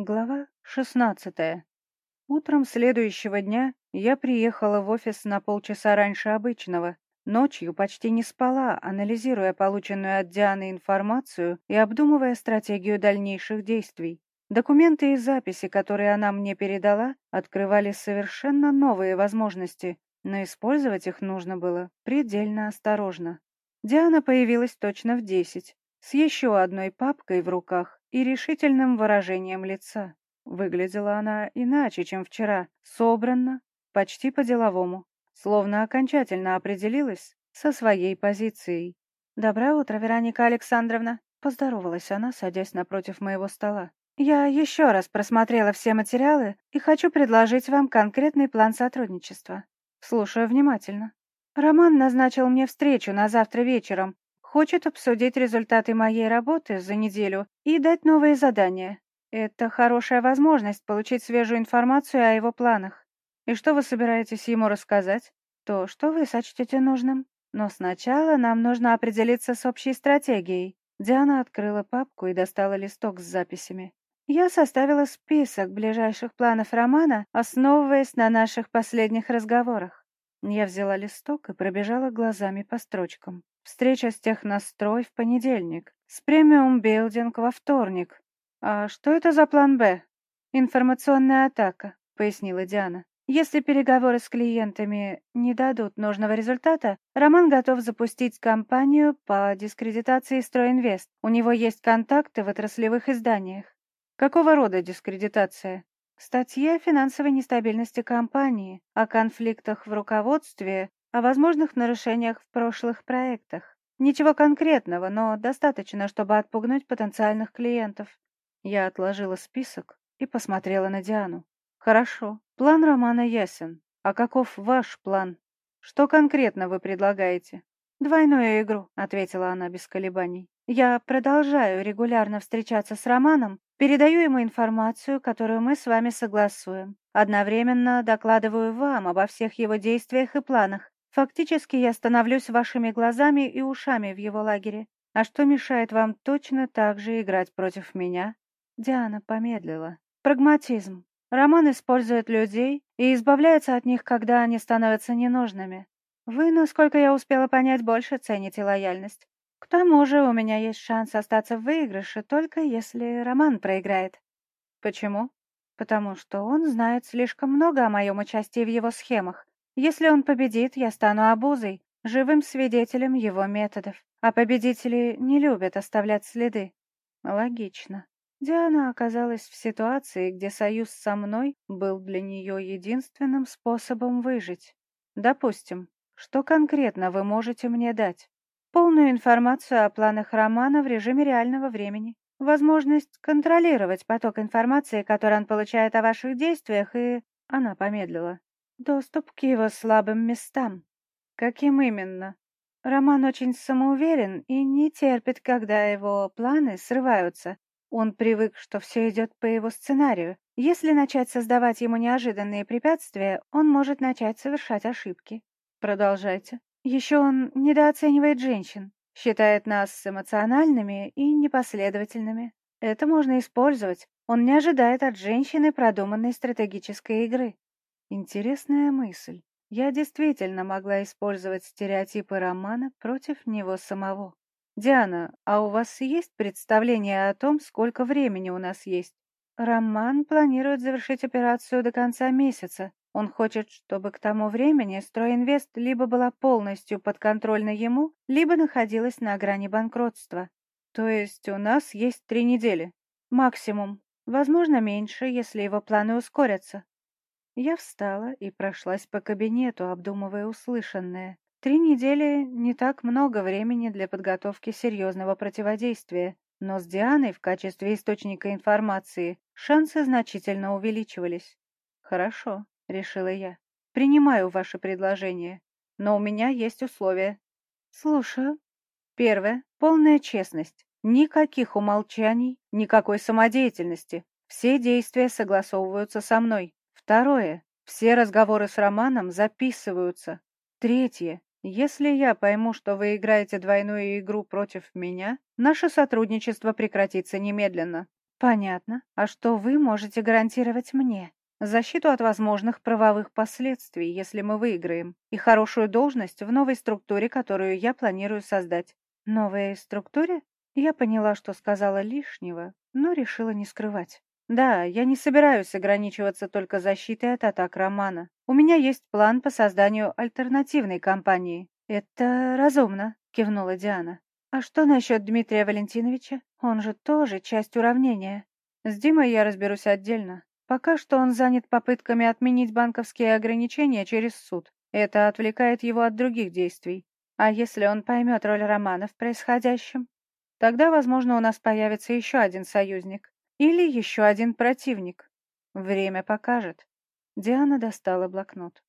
Глава шестнадцатая. Утром следующего дня я приехала в офис на полчаса раньше обычного. Ночью почти не спала, анализируя полученную от Дианы информацию и обдумывая стратегию дальнейших действий. Документы и записи, которые она мне передала, открывали совершенно новые возможности, но использовать их нужно было предельно осторожно. Диана появилась точно в десять, с еще одной папкой в руках и решительным выражением лица. Выглядела она иначе, чем вчера, собранно, почти по-деловому, словно окончательно определилась со своей позицией. «Доброе утро, Вероника Александровна!» — поздоровалась она, садясь напротив моего стола. «Я еще раз просмотрела все материалы и хочу предложить вам конкретный план сотрудничества. Слушаю внимательно. Роман назначил мне встречу на завтра вечером Хочет обсудить результаты моей работы за неделю и дать новые задания. Это хорошая возможность получить свежую информацию о его планах. И что вы собираетесь ему рассказать? То, что вы сочтете нужным. Но сначала нам нужно определиться с общей стратегией. Диана открыла папку и достала листок с записями. Я составила список ближайших планов романа, основываясь на наших последних разговорах. Я взяла листок и пробежала глазами по строчкам. Встреча с технострой в понедельник. С премиум билдинг во вторник. А что это за план «Б»? Информационная атака, пояснила Диана. Если переговоры с клиентами не дадут нужного результата, Роман готов запустить кампанию по дискредитации Стройинвест. У него есть контакты в отраслевых изданиях. Какого рода дискредитация? Статья о финансовой нестабильности компании, о конфликтах в руководстве о возможных нарушениях в прошлых проектах. Ничего конкретного, но достаточно, чтобы отпугнуть потенциальных клиентов. Я отложила список и посмотрела на Диану. Хорошо, план романа ясен. А каков ваш план? Что конкретно вы предлагаете? Двойную игру, ответила она без колебаний. Я продолжаю регулярно встречаться с Романом, передаю ему информацию, которую мы с вами согласуем. Одновременно докладываю вам обо всех его действиях и планах, Фактически я становлюсь вашими глазами и ушами в его лагере. А что мешает вам точно так же играть против меня? Диана помедлила. Прагматизм. Роман использует людей и избавляется от них, когда они становятся ненужными. Вы, насколько я успела понять, больше цените лояльность. К тому же у меня есть шанс остаться в выигрыше, только если Роман проиграет. Почему? Потому что он знает слишком много о моем участии в его схемах. Если он победит, я стану обузой, живым свидетелем его методов. А победители не любят оставлять следы. Логично. Диана оказалась в ситуации, где союз со мной был для нее единственным способом выжить. Допустим, что конкретно вы можете мне дать? Полную информацию о планах романа в режиме реального времени. Возможность контролировать поток информации, который он получает о ваших действиях, и... Она помедлила. Доступ к его слабым местам. Каким именно? Роман очень самоуверен и не терпит, когда его планы срываются. Он привык, что все идет по его сценарию. Если начать создавать ему неожиданные препятствия, он может начать совершать ошибки. Продолжайте. Еще он недооценивает женщин, считает нас эмоциональными и непоследовательными. Это можно использовать. Он не ожидает от женщины продуманной стратегической игры. Интересная мысль. Я действительно могла использовать стереотипы романа против него самого. «Диана, а у вас есть представление о том, сколько времени у нас есть?» Роман планирует завершить операцию до конца месяца. Он хочет, чтобы к тому времени Стройинвест либо была полностью подконтрольна ему, либо находилась на грани банкротства. То есть у нас есть три недели. Максимум. Возможно, меньше, если его планы ускорятся. Я встала и прошлась по кабинету, обдумывая услышанное. Три недели — не так много времени для подготовки серьезного противодействия, но с Дианой в качестве источника информации шансы значительно увеличивались. «Хорошо», — решила я. «Принимаю ваше предложение, но у меня есть условия». «Слушаю». Первое — полная честность. Никаких умолчаний, никакой самодеятельности. Все действия согласовываются со мной. Второе. Все разговоры с Романом записываются. Третье. Если я пойму, что вы играете двойную игру против меня, наше сотрудничество прекратится немедленно. Понятно. А что вы можете гарантировать мне? Защиту от возможных правовых последствий, если мы выиграем, и хорошую должность в новой структуре, которую я планирую создать. Новой структуре? Я поняла, что сказала лишнего, но решила не скрывать. Да, я не собираюсь ограничиваться только защитой от атак Романа. У меня есть план по созданию альтернативной компании. Это разумно, кивнула Диана. А что насчет Дмитрия Валентиновича? Он же тоже часть уравнения. С Димой я разберусь отдельно. Пока что он занят попытками отменить банковские ограничения через суд. Это отвлекает его от других действий. А если он поймет роль Романа в происходящем? Тогда, возможно, у нас появится еще один союзник. Или еще один противник. Время покажет. Диана достала блокнот.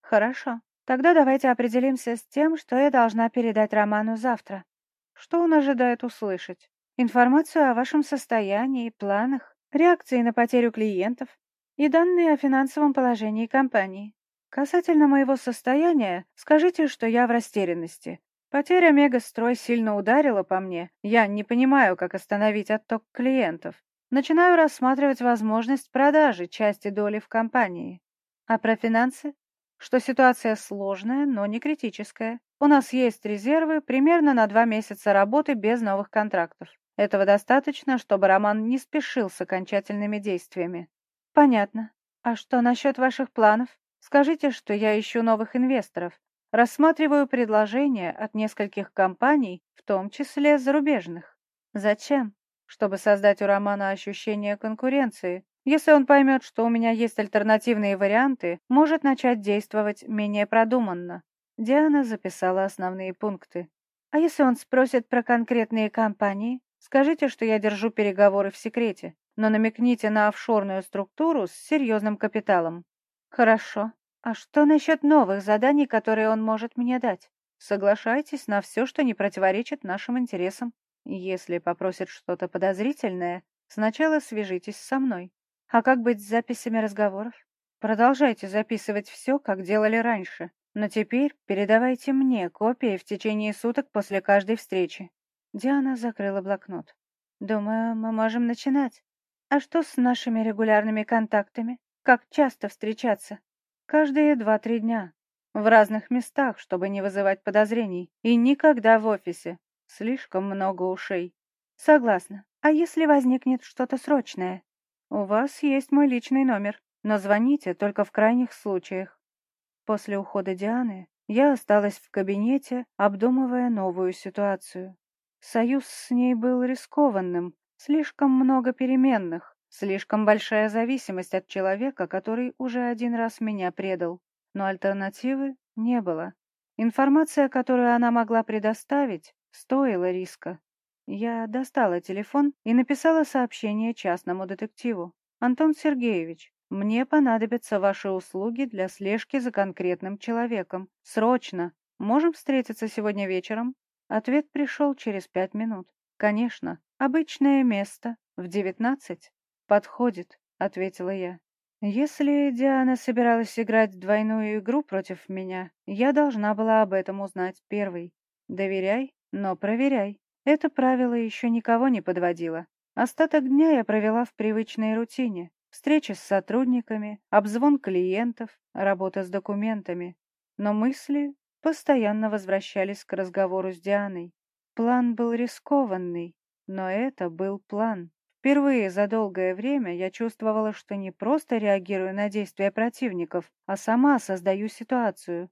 Хорошо. Тогда давайте определимся с тем, что я должна передать Роману завтра. Что он ожидает услышать? Информацию о вашем состоянии, планах, реакции на потерю клиентов и данные о финансовом положении компании. Касательно моего состояния, скажите, что я в растерянности. Потеря Мегастрой сильно ударила по мне. Я не понимаю, как остановить отток клиентов. Начинаю рассматривать возможность продажи части доли в компании. А про финансы? Что ситуация сложная, но не критическая. У нас есть резервы примерно на два месяца работы без новых контрактов. Этого достаточно, чтобы Роман не спешил с окончательными действиями. Понятно. А что насчет ваших планов? Скажите, что я ищу новых инвесторов. Рассматриваю предложения от нескольких компаний, в том числе зарубежных. Зачем? Чтобы создать у Романа ощущение конкуренции. Если он поймет, что у меня есть альтернативные варианты, может начать действовать менее продуманно. Диана записала основные пункты. А если он спросит про конкретные компании, скажите, что я держу переговоры в секрете, но намекните на офшорную структуру с серьезным капиталом. Хорошо. А что насчет новых заданий, которые он может мне дать? Соглашайтесь на все, что не противоречит нашим интересам. Если попросят что-то подозрительное, сначала свяжитесь со мной. А как быть с записями разговоров? Продолжайте записывать все, как делали раньше, но теперь передавайте мне копии в течение суток после каждой встречи. Диана закрыла блокнот. Думаю, мы можем начинать. А что с нашими регулярными контактами? Как часто встречаться? Каждые два-три дня. В разных местах, чтобы не вызывать подозрений. И никогда в офисе. Слишком много ушей. Согласна. А если возникнет что-то срочное? У вас есть мой личный номер, но звоните только в крайних случаях. После ухода Дианы я осталась в кабинете, обдумывая новую ситуацию. Союз с ней был рискованным, слишком много переменных, слишком большая зависимость от человека, который уже один раз меня предал. Но альтернативы не было. Информация, которую она могла предоставить, Стоило риска. Я достала телефон и написала сообщение частному детективу. «Антон Сергеевич, мне понадобятся ваши услуги для слежки за конкретным человеком. Срочно. Можем встретиться сегодня вечером?» Ответ пришел через пять минут. «Конечно. Обычное место. В девятнадцать?» «Подходит», — ответила я. «Если Диана собиралась играть двойную игру против меня, я должна была об этом узнать первой. Доверяй но проверяй. Это правило еще никого не подводило. Остаток дня я провела в привычной рутине. Встречи с сотрудниками, обзвон клиентов, работа с документами. Но мысли постоянно возвращались к разговору с Дианой. План был рискованный, но это был план. Впервые за долгое время я чувствовала, что не просто реагирую на действия противников, а сама создаю ситуацию,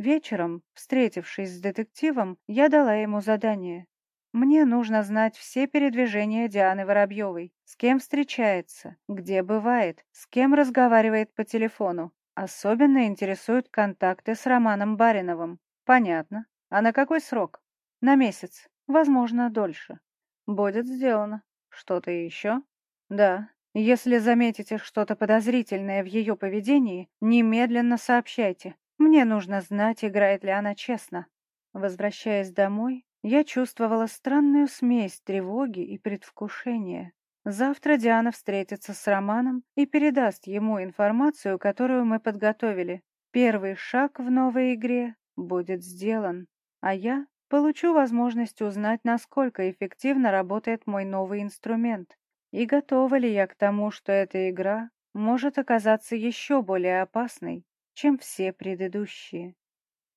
Вечером, встретившись с детективом, я дала ему задание. Мне нужно знать все передвижения Дианы Воробьевой, с кем встречается, где бывает, с кем разговаривает по телефону. Особенно интересуют контакты с Романом Бариновым. Понятно. А на какой срок? На месяц. Возможно, дольше. Будет сделано. Что-то еще? Да. Если заметите что-то подозрительное в ее поведении, немедленно сообщайте. Мне нужно знать, играет ли она честно. Возвращаясь домой, я чувствовала странную смесь тревоги и предвкушения. Завтра Диана встретится с Романом и передаст ему информацию, которую мы подготовили. Первый шаг в новой игре будет сделан, а я получу возможность узнать, насколько эффективно работает мой новый инструмент. И готова ли я к тому, что эта игра может оказаться еще более опасной, чем все предыдущие?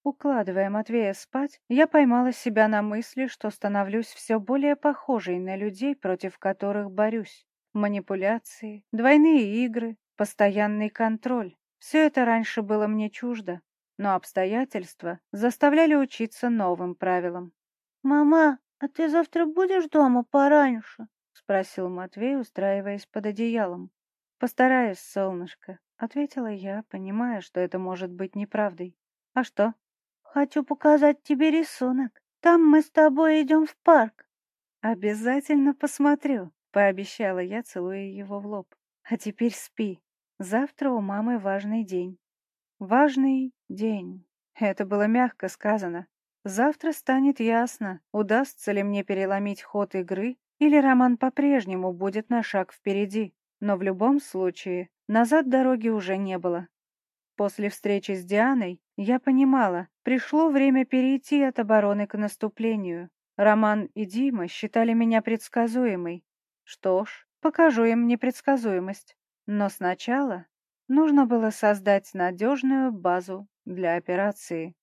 Укладывая Матвея спать, я поймала себя на мысли, что становлюсь все более похожей на людей, против которых борюсь. Манипуляции, двойные игры, постоянный контроль. Все это раньше было мне чуждо, но обстоятельства заставляли учиться новым правилам. «Мама, а ты завтра будешь дома пораньше?» — спросил Матвей, устраиваясь под одеялом. «Постараюсь, солнышко», — ответила я, понимая, что это может быть неправдой. «А что?» Хочу показать тебе рисунок. Там мы с тобой идем в парк. Обязательно посмотрю, пообещала я, целуя его в лоб. А теперь спи. Завтра у мамы важный день. Важный день. Это было мягко сказано. Завтра станет ясно, удастся ли мне переломить ход игры, или Роман по-прежнему будет на шаг впереди. Но в любом случае, назад дороги уже не было. После встречи с Дианой я понимала, пришло время перейти от обороны к наступлению. Роман и Дима считали меня предсказуемой. Что ж, покажу им непредсказуемость. Но сначала нужно было создать надежную базу для операции.